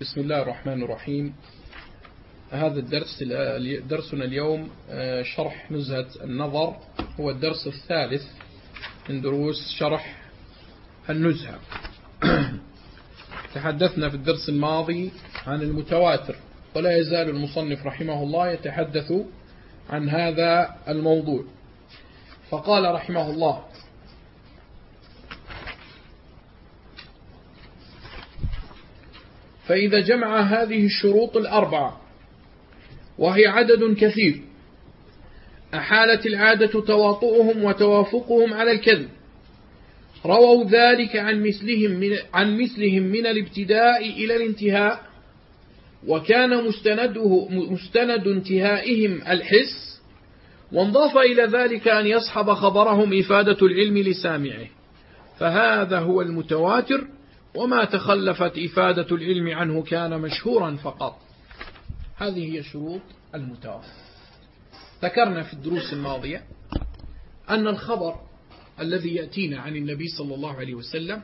بسم الله الرحمن الرحيم. هذا الدرس درسنا اليوم آه، شرح نزهة النظر. هو الدرس الثالث من دروس شرح النزهة. تحدثنا في الدرس الماضي عن المتواتر ولا يزال المصنف رحمه الله يتحدث عن هذا الموضوع. فقال رحمه الله فإذا جمع هذه الشروط الأربعة وهي عدد كثير أحالت العادة تواطؤهم وتوافقهم على الكذب. رووا ذلك عن مثلهم من, عن مثلهم من الابتداء إلى الانتهاء وكان مستنده مستند انتهائهم الحس وانضاف إلى ذلك أن يصحب خبرهم إفادة العلم لسامعه. فهذا هو المتواتر. وما تخلفت إفادة العلم عنه كان مشهورا فقط. هذه هي شروط المتواتر ذكرنا في الدروس الماضية أن الخبر الذي يأتينا عن النبي صلى الله عليه وسلم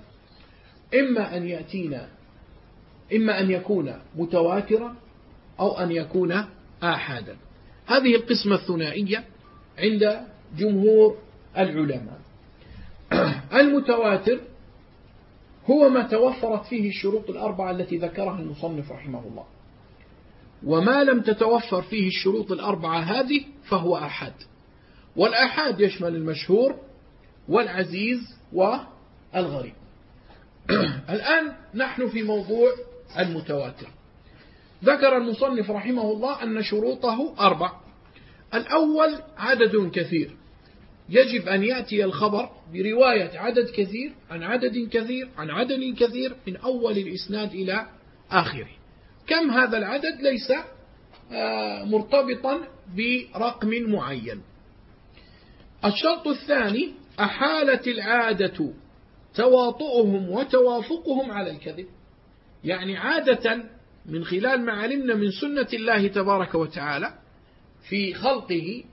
إما أن يأتينا إما أن يكون متواترا أو أن يكون آحادا. هذه القسمة الثنائية عند جمهور العلماء. المتواتر هو ما توفرت فيه الشروط الأربعة التي ذكرها المصنف رحمه الله. وما لم تتوفر فيه الشروط الأربعة هذه فهو أحد. والأحد يشمل المشهور والعزيز والغريب. الآن نحن في موضوع المتواتر. ذكر المصنف رحمه الله أن شروطه أربع. الأول عدد كثير. يجب أن يأتي الخبر برواية عدد كثير عن عدد كثير عن عدد كثير من أول الإسناد إلى آخره. كم هذا العدد ليس آه، مرتبطا برقم معين. الشرط الثاني أحالت العادة تواطؤهم وتوافقهم على الكذب. يعني عادة من خلال ما علمنا من سنة الله تبارك وتعالى في خلقه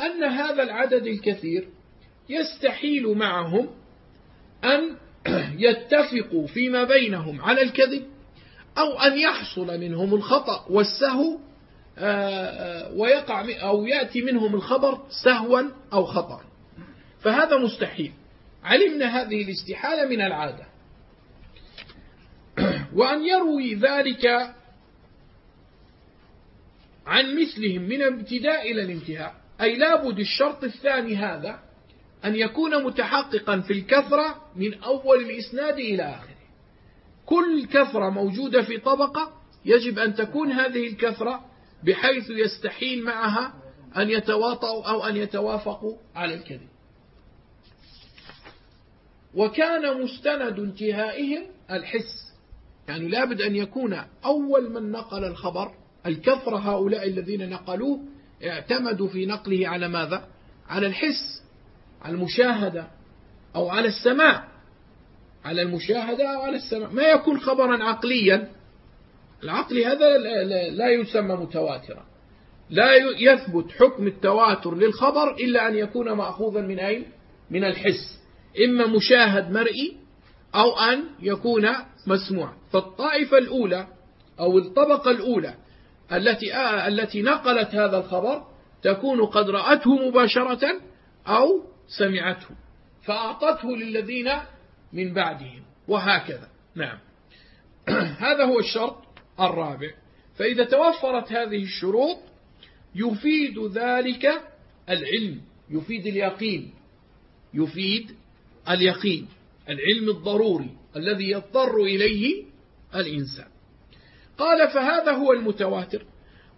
أن هذا العدد الكثير يستحيل معهم أن يتفقوا فيما بينهم على الكذب أو أن يحصل منهم الخطأ والسهو آه، آه، ويقع أو يأتي منهم الخبر سهوا أو خطأ. فهذا مستحيل. علمنا هذه الاستحالة من العادة. وأن يروي ذلك عن مثلهم من الابتداء إلى الانتهاء. أي لابد الشرط الثاني هذا أن يكون متحققا في الكثرة من أول الإسناد إلى آخره. كل كثرة موجودة في طبقة يجب أن تكون هذه الكثرة بحيث يستحيل معها أن يتواطؤوا أو أن يتوافقوا على الكذب. وكان مستند انتهائهم الحس. يعني لابد أن يكون أول من نقل الخبر الكثرة هؤلاء الذين نقلوه اعتمدوا في نقله على ماذا؟ على الحس على المشاهدة أو على السماع. على المشاهدة أو على السماع. ما يكون خبرا عقليا. العقل هذا لا يسمى متواترا. لا يثبت حكم التواتر للخبر إلا أن يكون مأخوذا من أين؟ من الحس. إما مشاهد مرئي أو أن يكون مسموع. فالطائفة الأولى أو الطبقة الأولى التي آه التي نقلت هذا الخبر تكون قد رأته مباشرة أو سمعته فأعطته للذين من بعدهم وهكذا. نعم. هذا هو الشرط الرابع. فإذا توفرت هذه الشروط يفيد ذلك العلم يفيد اليقين يفيد اليقين العلم الضروري الذي يضطر إليه الإنسان. قال فهذا هو المتواتر.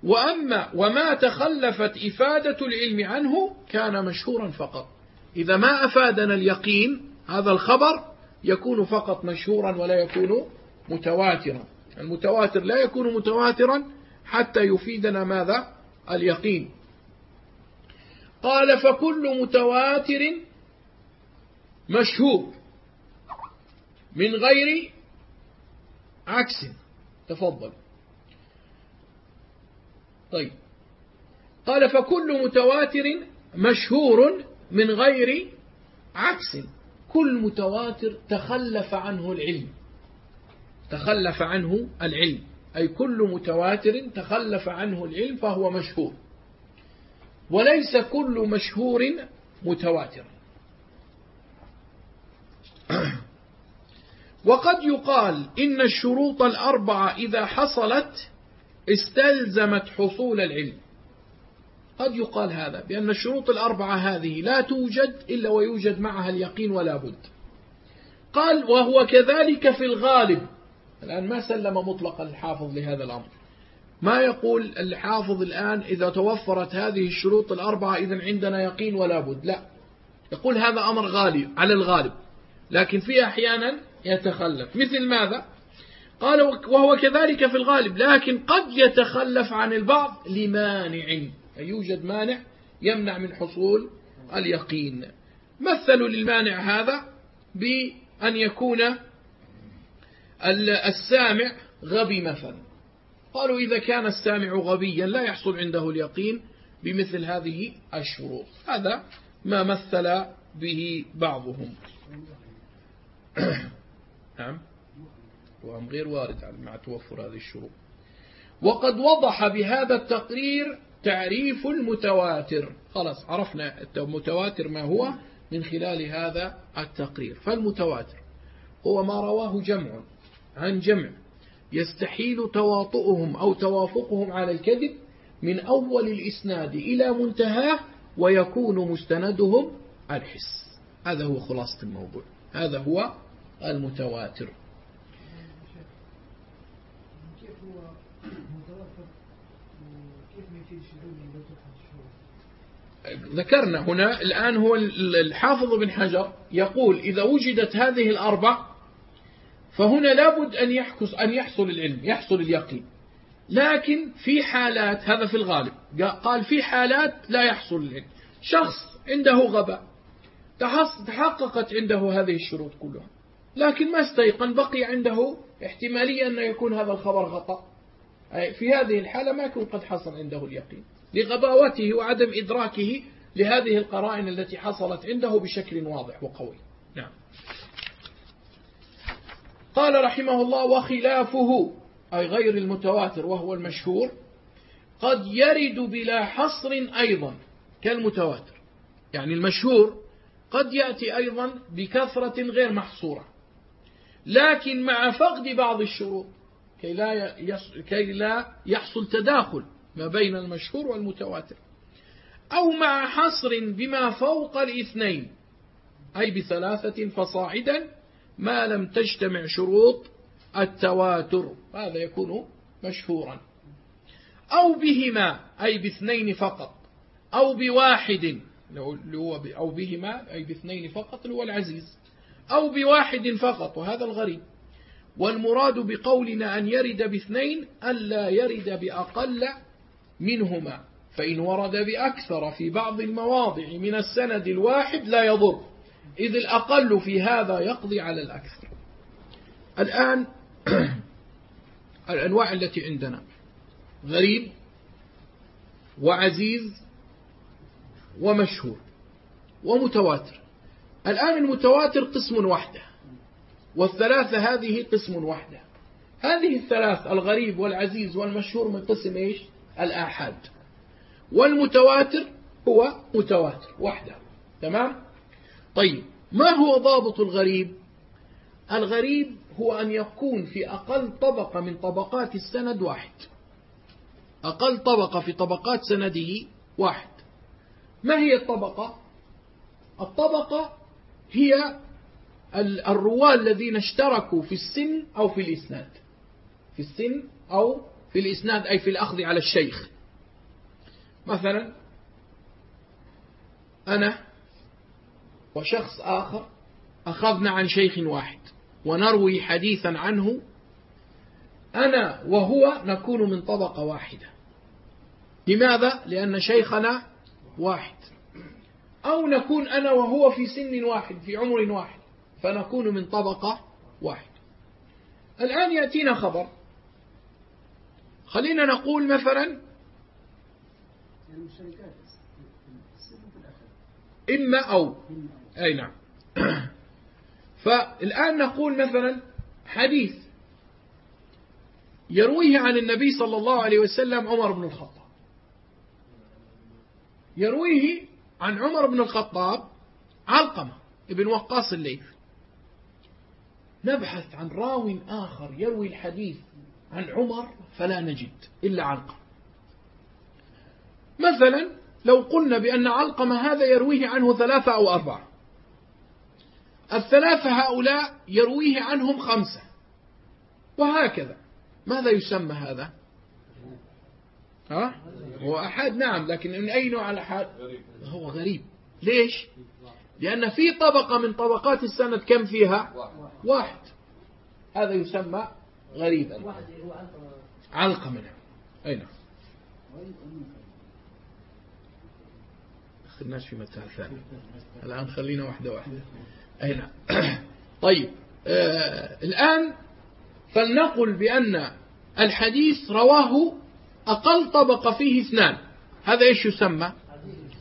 وأما وما تخلفت إفادة العلم عنه كان مشهورا فقط. إذا ما أفادنا اليقين هذا الخبر يكون فقط مشهورا ولا يكون متواترا. المتواتر لا يكون متواترا حتى يفيدنا ماذا؟ اليقين. قال فكل متواتر مشهور من غير عكس. تفضل. طيب. قال فكل متواتر مشهور من غير عكس. كل متواتر تخلف عنه العلم. تخلف عنه العلم. أي كل متواتر تخلف عنه العلم فهو مشهور. وليس كل مشهور متواتر. وقد يقال إن الشروط الأربعة إذا حصلت استلزمت حصول العلم. قد يقال هذا بأن الشروط الأربعة هذه لا توجد إلا ويوجد معها اليقين ولا بد. قال وهو كذلك في الغالب. الآن ما سلم مطلقا الحافظ لهذا الأمر. ما يقول الحافظ الآن إذا توفرت هذه الشروط الأربعة إذا عندنا يقين ولا بد؟ لا. يقول هذا أمر غالب على الغالب. لكن في أحيانا يتخلف. مثل ماذا؟ قال وهو كذلك في الغالب لكن قد يتخلف عن البعض لمانع. يوجد مانع يمنع من حصول اليقين. مثلوا للمانع هذا بأن يكون السامع غبي مثلا. قالوا إذا كان السامع غبيا لا يحصل عنده اليقين بمثل هذه الشروط. هذا ما مثل به بعضهم. نعم. وهم غير وارد مع توفر هذه الشروط. وقد وضح بهذا التقرير تعريف المتواتر. خلاص عرفنا المتواتر ما هو من خلال هذا التقرير. فالمتواتر هو ما رواه جمع عن جمع يستحيل تواطؤهم أو توافقهم على الكذب من أول الإسناد إلى منتهاه ويكون مستندهم الحس. هذا هو خلاصة الموضوع. هذا هو المتواتر. ذكرنا هنا الآن هو الحافظ بن حجر يقول إذا وجدت هذه الأربع فهنا لابد أن يحكس أن يحصل العلم يحصل اليقين. لكن في حالات هذا في الغالب قال في حالات لا يحصل العلم. شخص عنده غباء تحققت عنده هذه الشروط كلها. لكن ما استيقن بقي عنده احتمالية أن يكون هذا الخبر خطأ في هذه الحالة ما يكون قد حصل عنده اليقين. لغباوته وعدم إدراكه لهذه القرائن التي حصلت عنده بشكل واضح وقوي. نعم. قال رحمه الله وخلافه أي غير المتواتر وهو المشهور قد يرد بلا حصر أيضا كالمتواتر. يعني المشهور قد يأتي أيضا بكثرة غير محصورة لكن مع فقد بعض الشروط كي لا, كي لا يحصل تداخل ما بين المشهور والمتواتر. أو مع حصر بما فوق الاثنين أي بثلاثة فصاعدا ما لم تجتمع شروط التواتر هذا يكون مشهورا. أو بهما أي باثنين فقط أو بواحد أو بهما أي باثنين فقط هو العزيز. أو بواحد فقط وهذا الغريب. والمراد بقولنا أن يرد باثنين ألا يرد بأقل منهما فإن ورد بأكثر في بعض المواضع من السند الواحد لا يضر إذ الأقل في هذا يقضي على الأكثر. الآن الأنواع التي عندنا غريب وعزيز ومشهور ومتواتر. الآن المتواتر قسم وحده والثلاثة هذه قسم وحده. هذه الثلاث الغريب والعزيز والمشهور من قسم إيش؟ الآحاد. والمتواتر هو متواتر وحده. تمام؟ طيب ما هو ضابط الغريب؟ الغريب هو أن يكون في أقل طبقة من طبقات السند واحد. أقل طبقة في طبقات سنده واحد. ما هي الطبقة؟ الطبقة هي الرواة الذين اشتركوا في السن أو في الإسناد. في السن أو في الإسناد أي في الأخذ على الشيخ. مثلا أنا وشخص آخر أخذنا عن شيخ واحد ونروي حديثا عنه أنا وهو نكون من طبقة واحدة. لماذا؟ لأن شيخنا واحد. أو نكون أنا وهو في سن واحد في عمر واحد فنكون من طبقة واحد. الآن يأتينا خبر. خلينا نقول مثلا إما أو. أي نعم. فالآن نقول مثلا حديث يرويه عن النبي صلى الله عليه وسلم عمر بن الخطاب. يرويه عن عمر بن الخطاب علقمة ابن وقاص الليث. نبحث عن راو آخر يروي الحديث عن عمر فلا نجد إلا علقمة. مثلا لو قلنا بأن علقمة هذا يرويه عنه ثلاثة أو أربعة. الثلاثة هؤلاء يرويه عنهم خمسة. وهكذا. ماذا يسمى هذا؟ ها؟ هو أحد نعم لكن من أي نوع الأحد؟ هو غريب. ليش؟ لأن في طبقة من طبقات السند كم فيها؟ واحد. هذا يسمى غريبا علقمة نعم أي نعم. دخلناش في مثال ثاني الآن خلينا واحدة واحدة. أي نعم. طيب. آه الآن فلنقل بأن الحديث رواه أقل طبقة فيه اثنان. هذا إيش يسمى؟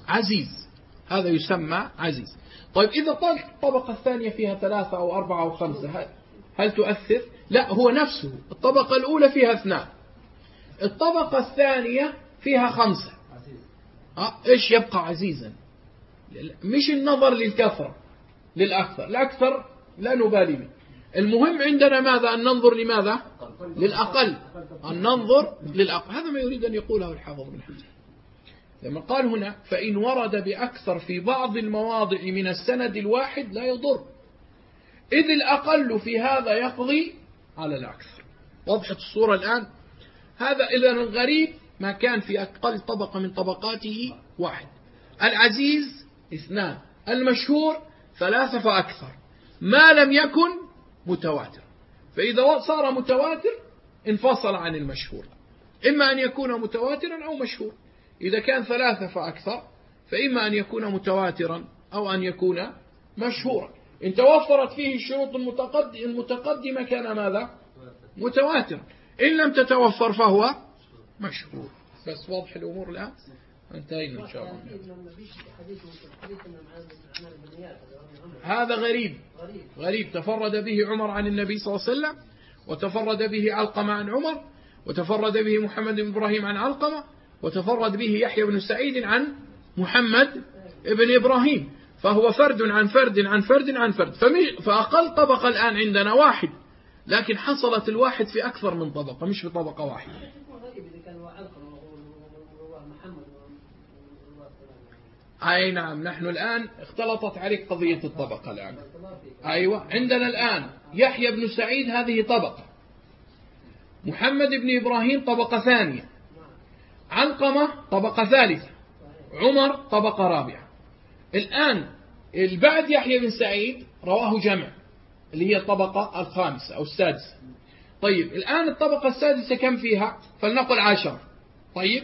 عزيز. هذا يسمى عزيز. طيب إذا الطبقة الثانية فيها ثلاثة أو أربعة أو خمسة هل تؤثر؟ لا هو نفسه. الطبقة الأولى فيها اثنان. الطبقة الثانية فيها خمسة. أه؟ إيش يبقى عزيزا؟ مش النظر للكثرة للأكثر. الأكثر لا نبالي به. المهم عندنا ماذا؟ أن ننظر لماذا؟ للأقل أن ننظر للأقل. هذا ما يريد أن يقوله الحافظ بن حجر. لما قال هنا فإن ورد بأكثر في بعض المواضع من السند الواحد لا يضر. إذ الأقل في هذا يقضي على الأكثر. وضحت الصورة الآن؟ هذا إذا الغريب ما كان في أقل طبقة من طبقاته واحد. العزيز اثنان. المشهور ثلاثة فأكثر. ما لم يكن متواتر. فإذا صار متواتر انفصل عن المشهور. إما أن يكون متواترا أو مشهور. إذا كان ثلاثة فأكثر فإما أن يكون متواترا أو أن يكون مشهورا. إن توفرت فيه الشروط المتقدمة كان ماذا؟ متواترا. إن لم تتوفر فهو مشهور. بس واضح الأمور الآن؟ انتهينا إن شاء الله. هذا غريب. غريب. تفرد به عمر عن النبي صلى الله عليه وسلم وتفرد به علقمة عن عمر وتفرد به محمد بن إبراهيم عن علقمة وتفرد به يحيى بن سعيد عن محمد بن إبراهيم. فهو فرد عن فرد عن فرد عن فرد. فأقل طبقة الآن عندنا واحد لكن حصلت الواحد في أكثر من طبقة مش في طبقة واحدة. أي نعم نحن الآن اختلطت عليك قضية الطبقة الآن. أيوة عندنا الآن يحيى بن سعيد هذه طبقة. محمد بن إبراهيم طبقة ثانية. علقمة طبقة ثالثة. عمر طبقة رابعة. الآن البعد يحيى بن سعيد رواه جمع اللي هي الطبقة الخامسة أو السادسة. طيب الآن الطبقة السادسة كم فيها؟ فلنقل عشر طيب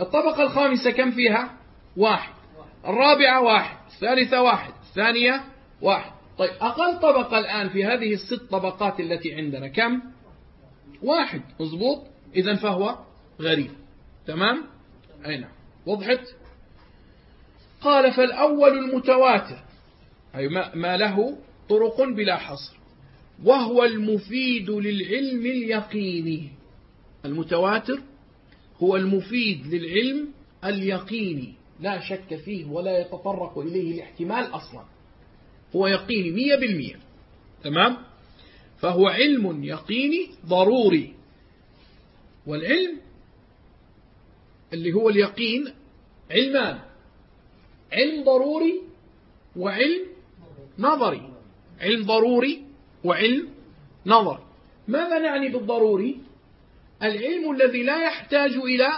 الطبقة الخامسة كم فيها؟ واحد. الرابعة واحد الثالثة واحد الثانية واحد. طيب أقل طبقة الآن في هذه الست طبقات التي عندنا كم؟ واحد. مضبوط إذا فهو غريب. تمام؟ أي نعم. وضحت؟ قال فالأول المتواتر. أي ما له طرق بلا حصر. وهو المفيد للعلم اليقيني. المتواتر هو المفيد للعلم اليقيني. لا شك فيه ولا يتطرق إليه الاحتمال أصلا. هو يقيني مية بالمية. تمام؟ فهو علم يقيني ضروري. والعلم اللي هو اليقين علمان. علم ضروري وعلم نظري. علم ضروري وعلم نظري. ماذا نعني بالضروري؟ العلم الذي لا يحتاج إلى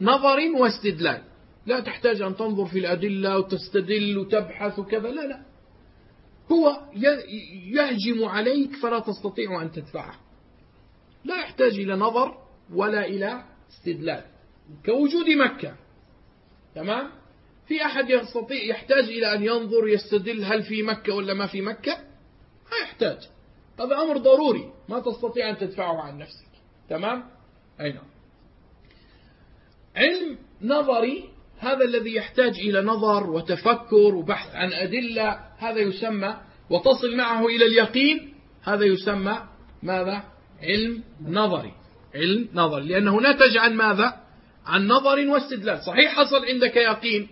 نظر واستدلال. لا تحتاج أن تنظر في الأدلة وتستدل وتبحث وكذا. لا لا. هو يهجم عليك فلا تستطيع أن تدفعه. لا يحتاج إلى نظر ولا إلى استدلال. كوجود مكة. تمام؟ في أحد يستطيع يحتاج إلى أن ينظر يستدل هل في مكة ولا ما في مكة؟ ما يحتاج. هذا أمر ضروري. ما تستطيع أن تدفعه عن نفسك. تمام؟ أي نعم. علم نظري هذا الذي يحتاج إلى نظر وتفكر وبحث عن أدلة هذا يسمى وتصل معه إلى اليقين هذا يسمى ماذا؟ علم نظري. علم نظر لأنه نتج عن ماذا؟ عن نظر واستدلال. صحيح حصل عندك يقين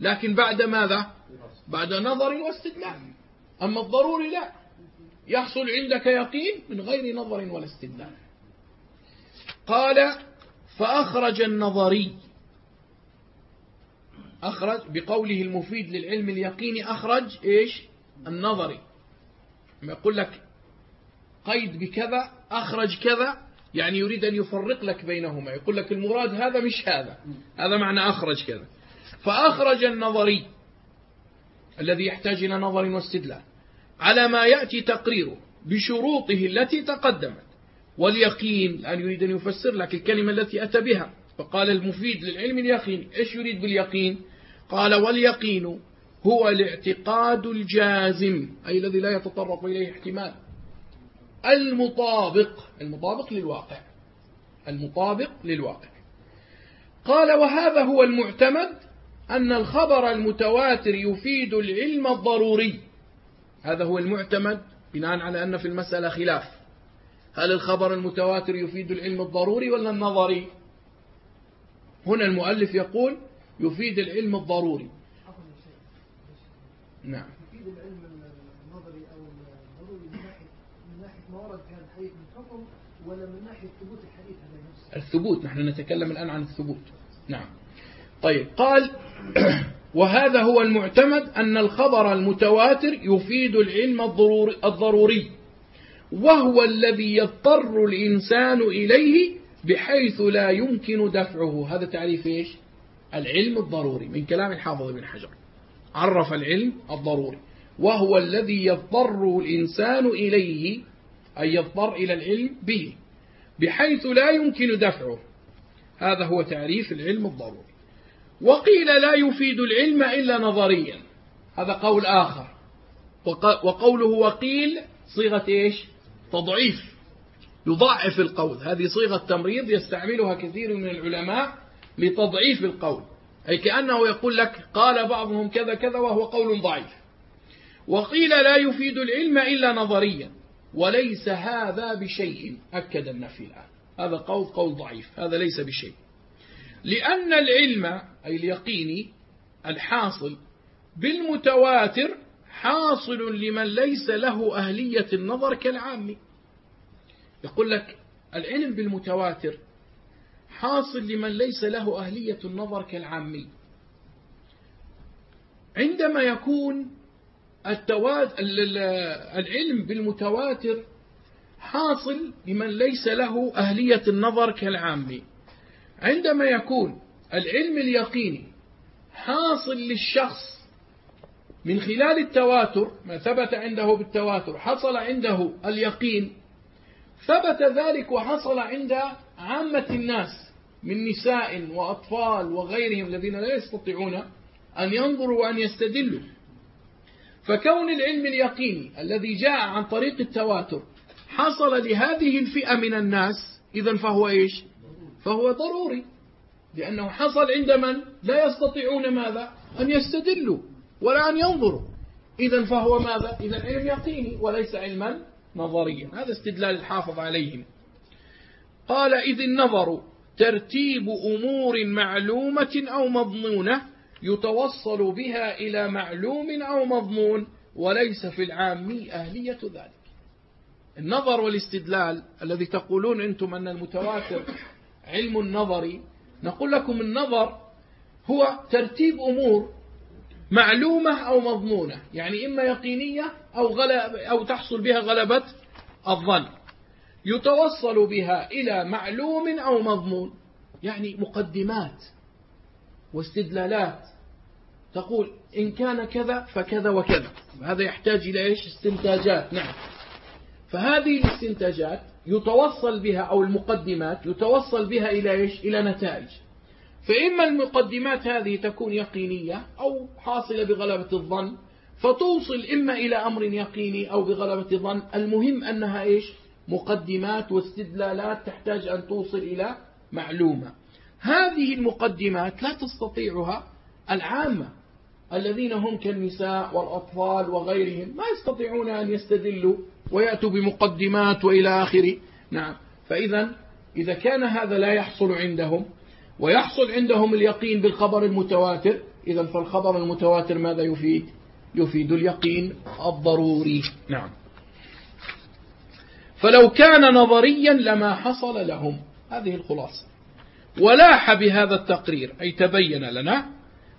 لكن بعد ماذا؟ بعد نظر واستدلال. أما الضروري لا. يحصل عندك يقين من غير نظر ولا استدلال. قال فأخرج النظري. أخرج بقوله المفيد للعلم اليقيني أخرج إيش؟ النظري. يقول لك قيد بكذا أخرج كذا يعني يريد أن يفرق لك بينهما. يقول لك المراد هذا مش هذا. هذا معنى أخرج كذا. فأخرج النظري الذي يحتاج إلى نظر واستدلال على ما يأتي تقريره بشروطه التي تقدمت. واليقين الآن يريد أن يفسر لك الكلمة التي أتى بها. فقال المفيد للعلم اليقين إيش يريد باليقين؟ قال واليقين هو الاعتقاد الجازم أي الذي لا يتطرق إليه احتمال. المطابق المطابق للواقع. المطابق للواقع. قال وهذا هو المعتمد أن الخبر المتواتر يفيد العلم الضروري. هذا هو المعتمد بناء على أن في المسألة خلاف. هل الخبر المتواتر يفيد العلم الضروري ولا النظري؟ هنا المؤلف يقول يفيد العلم الضروري. نعم. يفيد العلم النظري أو الضروري من ناحية من ناحية ما ورد في هذا الحديث من حكم ولا من ناحية ثبوت الحديث هذا نفسه؟ الثبوت نحن نتكلم الآن عن الثبوت. نعم. طيب قال وهذا هو المعتمد أن الخبر المتواتر يفيد العلم الضروري وهو الذي يضطر الإنسان إليه بحيث لا يمكن دفعه. هذا تعريف إيش؟ العلم الضروري من كلام الحافظ بن حجر. عرف العلم الضروري. وهو الذي يضطر الإنسان إليه أي يضطر إلى العلم به بحيث لا يمكن دفعه. هذا هو تعريف العلم الضروري. وقيل لا يفيد العلم إلا نظريا. هذا قول آخر. وقوله وقيل صيغة إيش؟ تضعيف. يضعف القول. هذه صيغة تمريض يستعملها كثير من العلماء لتضعيف القول. أي كأنه يقول لك قال بعضهم كذا كذا وهو قول ضعيف. وقيل لا يفيد العلم إلا نظريا وليس هذا بشيء. أكد النفي الآن. هذا قول قول ضعيف. هذا ليس بشيء. لأن العلم أي اليقيني الحاصل بالمتواتر حاصل لمن ليس له أهلية النظر كالعام يقول لك العلم بالمتواتر حاصل لمن ليس له أهلية النظر كالعامي. عندما يكون العلم بالمتواتر حاصل لمن ليس له أهلية النظر كالعامي. عندما يكون العلم اليقيني حاصل للشخص من خلال التواتر ما ثبت عنده بالتواتر حصل عنده اليقين ثبت ذلك وحصل عند عامة الناس من نساء وأطفال وغيرهم الذين لا يستطيعون أن ينظروا وأن يستدلوا. فكون العلم اليقيني الذي جاء عن طريق التواتر حصل لهذه الفئة من الناس إذا فهو إيش؟ فهو ضروري لأنه حصل عند من لا يستطيعون ماذا؟ أن يستدلوا ولا أن ينظروا. إذا فهو ماذا؟ إذا علم يقيني وليس علما نظريا هذا استدلال الحافظ عليهم. قال إذ النظر ترتيب أمور معلومة أو مضمونة يتوصل بها إلى معلوم أو مضمون وليس في العام أهلية ذلك. النظر والاستدلال الذي تقولون أنتم أن المتواتر علم النظري نقول لكم النظر هو ترتيب أمور معلومة أو مضمونة يعني إما يقينية أو, غلب أو تحصل بها غلبة الظن. يتوصل بها إلى معلوم أو مضمون يعني مقدمات واستدلالات. تقول إن كان كذا فكذا وكذا. هذا يحتاج إلى إيش؟ استنتاجات. نعم. فهذه الاستنتاجات يتوصل بها أو المقدمات يتوصل بها إلى إيش؟ إلى نتائج. فإما المقدمات هذه تكون يقينية أو حاصلة بغلبة الظن فتوصل إما إلى أمر يقيني أو بغلبة الظن. المهم أنها إيش؟ مقدمات واستدلالات تحتاج أن توصل إلى معلومة. هذه المقدمات لا تستطيعها العامة الذين هم كالنساء والأطفال وغيرهم ما يستطيعون أن يستدلوا ويأتوا بمقدمات وإلى آخره. نعم. فإذا إذا كان هذا لا يحصل عندهم ويحصل عندهم اليقين بالخبر المتواتر. إذا فالخبر المتواتر ماذا يفيد؟ يفيد اليقين الضروري. نعم. فلو كان نظريا لما حصل لهم. هذه الخلاصة. ولاح بهذا التقرير أي تبين لنا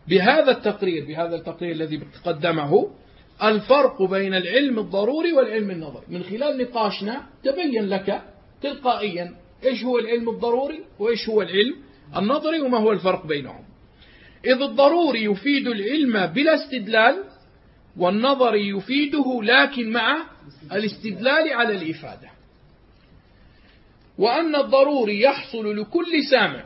بهذا التقرير بهذا التقرير الذي قدمه الفرق بين العلم الضروري والعلم النظري. من خلال نقاشنا تبين لك تلقائيا إيش هو العلم الضروري وإيش هو العلم النظري وما هو الفرق بينهم. إذ الضروري يفيد العلم بلا استدلال والنظري يفيده لكن مع الاستدلال على الإفادة. وأن الضروري يحصل لكل سامع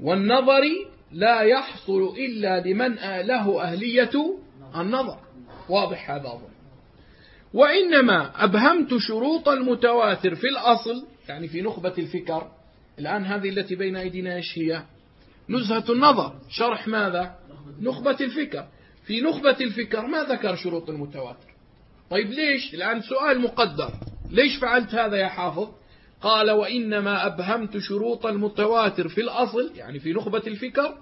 والنظري لا يحصل إلا لمن له أهلية النظر. واضح هذا أظن وإنما أبهمت شروط المتواتر في الأصل يعني في نخبة الفكر الآن هذه التي بين أيدينا إيش هي؟ نزهة النظر. شرح ماذا؟ نخبة الفكر. في نخبة الفكر ما ذكر شروط المتواتر. طيب ليش؟ الآن سؤال مقدر. ليش فعلت هذا يا حافظ؟ قال وإنما أبهمت شروط المتواتر في الأصل يعني في نخبة الفكر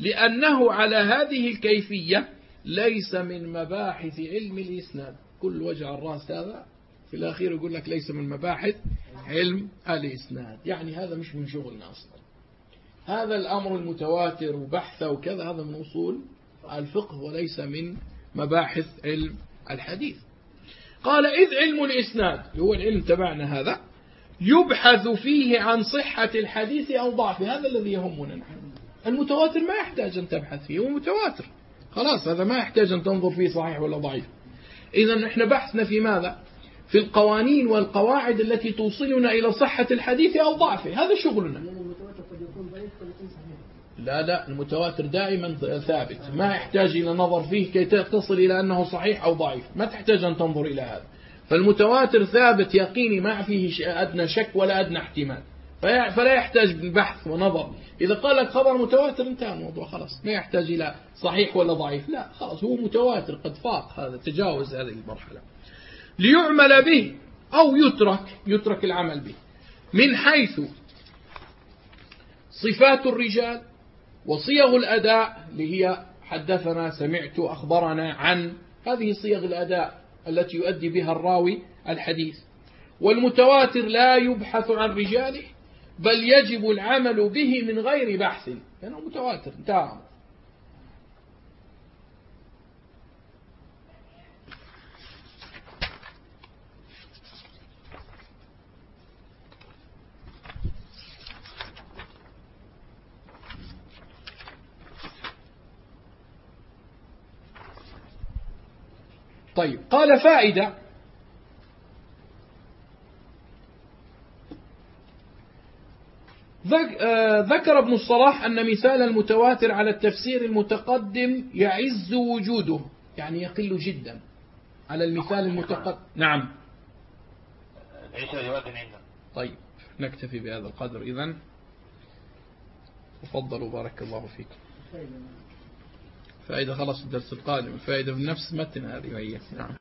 لأنه على هذه الكيفية ليس من مباحث علم الإسناد. كل وجع الرأس هذا. في الأخير يقول لك ليس من مباحث علم الإسناد. يعني هذا مش من شغلنا أصلا. هذا الأمر المتواتر وبحثه وكذا هذا من أصول الفقه وليس من مباحث علم الحديث. قال إذ علم الإسناد هو العلم تبعنا هذا يبحث فيه عن صحة الحديث أو ضعفه. هذا الذي يهمنا نحن. المتواتر ما يحتاج أن تبحث فيه هو متواتر. خلاص هذا ما يحتاج أن تنظر فيه صحيح ولا ضعيف. إذا نحن بحثنا في ماذا؟ في القوانين والقواعد التي توصلنا إلى صحة الحديث أو ضعفه. هذا شغلنا. لا لا المتواتر دائما ثابت. ما يحتاج إلى نظر فيه كي تصل إلى أنه صحيح أو ضعيف. ما تحتاج أن تنظر إلى هذا. فالمتواتر ثابت يقيني ما فيه أدنى شك ولا أدنى احتمال. فلا يحتاج بحث ونظر. إذا قال لك خبر متواتر انتهى الموضوع خلاص. ما يحتاج إلى صحيح ولا ضعيف. لا خلاص هو متواتر قد فاق هذا تجاوز هذه المرحلة. ليعمل به أو يترك يترك العمل به. من حيث صفات الرجال وصيغ الأداء اللي هي حدثنا سمعت أخبرنا عن هذه صيغ الأداء التي يؤدي بها الراوي الحديث. والمتواتر لا يبحث عن رجاله بل يجب العمل به من غير بحث. لأنه يعني متواتر انتهى طيب قال فائدة. آه، ذكر ابن الصلاح أن مثال المتواتر على التفسير المتقدم يعز وجوده يعني يقل جدا على المثال المتقدم. نعم. ليس رواية عندنا طيب نكتفي بهذا القدر. إذن تفضلوا بارك الله فيكم. فائدة خلاص الدرس القادم فائدة في نفس متن هذه. وهي نعم.